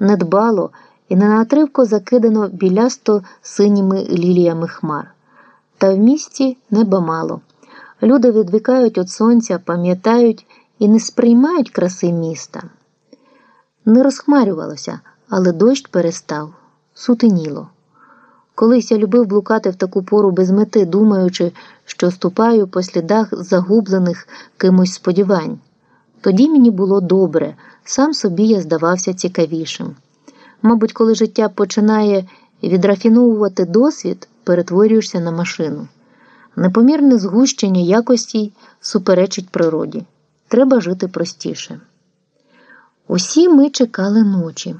недбало і ненатривко закидано білясто синіми ліліями хмар. Та в місті неба мало. Люди відвікають від сонця, пам'ятають і не сприймають краси міста. Не розхмарювалося, але дощ перестав, сутеніло. Колись я любив блукати в таку пору без мети, думаючи, що ступаю по слідах загублених кимось сподівань. Тоді мені було добре, сам собі я здавався цікавішим. Мабуть, коли життя починає відрафіновувати досвід, перетворюєшся на машину. Непомірне згущення якості суперечить природі. Треба жити простіше. Усі ми чекали ночі.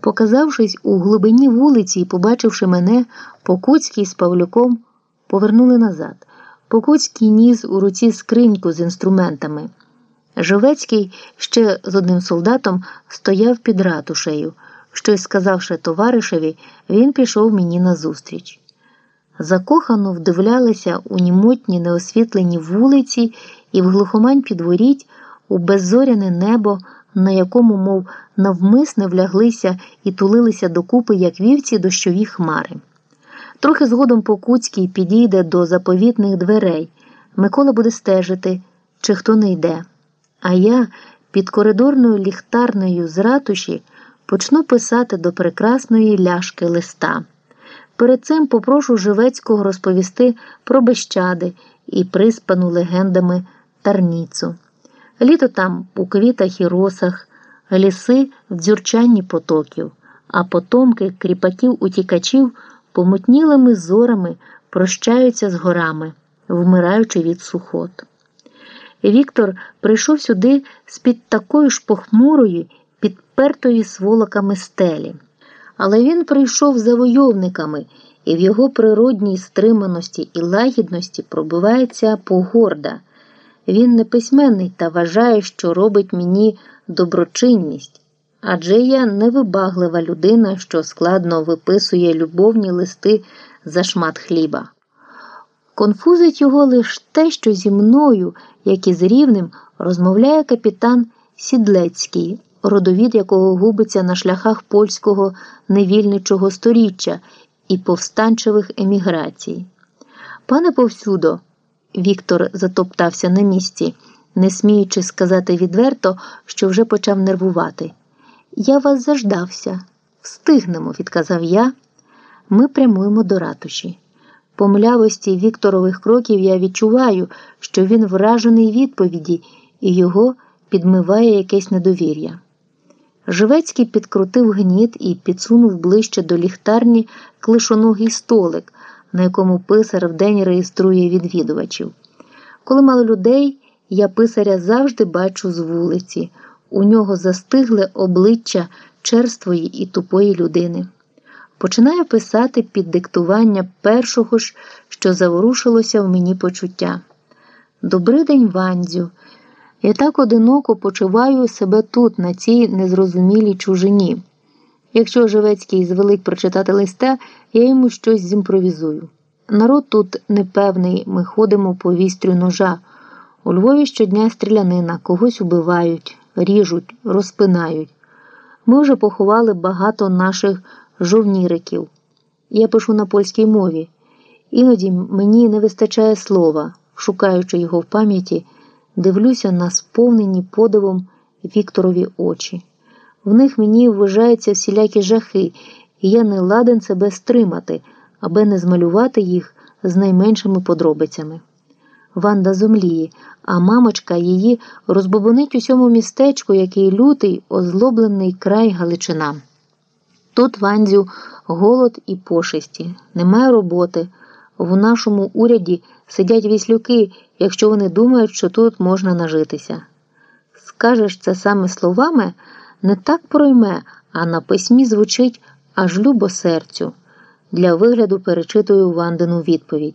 Показавшись у глибині вулиці і побачивши мене, Покуцький з Павлюком повернули назад. Покуцький ніс у руці скриньку з інструментами. Жовецький ще з одним солдатом стояв під ратушею. Щось сказавши товаришеві, він пішов мені назустріч. Закохано вдивлялися у німотні неосвітлені вулиці і в глухомань підворіть у беззоряне небо, на якому, мов навмисне вляглися і тулилися докупи, як вівці дощові хмари. Трохи згодом Покуцький підійде до заповітних дверей. Микола буде стежити, чи хто не йде. А я під коридорною ліхтарною з ратуші почну писати до прекрасної ляшки листа. Перед цим попрошу Живецького розповісти про Бещади і приспану легендами Тарніцу. Літо там у квітах і росах, ліси в дзюрчанні потоків, а потомки кріпаків утікачів помутнілими зорами прощаються з горами, вмираючи від сухот. Віктор прийшов сюди з-під такої ж похмурої, підпертої сволоками стелі. Але він прийшов завойовниками, і в його природній стриманості і лагідності пробивається погорда. Він не письменний та вважає, що робить мені доброчинність, адже я невибаглива людина, що складно виписує любовні листи за шмат хліба. Конфузить його лише те, що зі мною, як і з рівним, розмовляє капітан Сідлецький, родовід якого губиться на шляхах польського невільничого сторіччя і повстанчевих еміграцій. Пане повсюдо, Віктор затоптався на місці, не сміючи сказати відверто, що вже почав нервувати. Я вас заждався. Встигнемо, відказав я. Ми прямуємо до ратуші. По млявості Вікторових кроків я відчуваю, що він вражений відповіді і його підмиває якесь недовір'я. Живецький підкрутив гніт і підсунув ближче до ліхтарні клишоногий столик, на якому писар вдень реєструє відвідувачів. Коли мало людей, я писаря завжди бачу з вулиці. У нього застигле обличчя черствої і тупої людини. Починаю писати під диктування першого ж, що заворушилося в мені почуття. Добрий день, Вандзю. Я так одиноко почуваю себе тут, на цій незрозумілій чужині. Якщо Живецький звелить прочитати листа, я йому щось зімпровізую. Народ тут непевний, ми ходимо по вістрю ножа. У Львові щодня стрілянина, когось убивають, ріжуть, розпинають. Ми вже поховали багато наших жовніриків. Я пишу на польській мові. Іноді мені не вистачає слова, шукаючи його в пам'яті, дивлюся на сповнені подивом Вікторові очі. В них мені вважаються всілякі жахи, і я не ладен себе стримати, аби не змалювати їх з найменшими подробицями. Ванда зомліє, а мамочка її розбобонить усьому містечку, який лютий, озлоблений край Галичина. Тут Вандзю голод і пошесті, немає роботи. В нашому уряді сидять віслюки, якщо вони думають, що тут можна нажитися. Скажеш це саме словами, не так пройме, а на письмі звучить аж любо серцю. Для вигляду перечитую Вандину відповідь.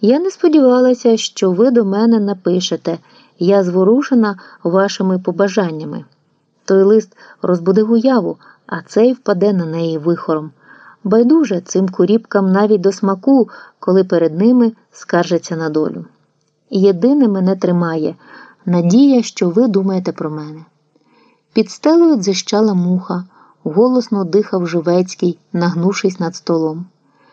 Я не сподівалася, що ви до мене напишете, я зворушена вашими побажаннями. Той лист розбудив уяву, а цей впаде на неї вихором. Байдуже цим куріпкам навіть до смаку, коли перед ними скаржаться на долю. Єдине мене тримає надія, що ви думаєте про мене. Під стелею дзищала муха, голосно дихав Живецький, нагнувшись над столом.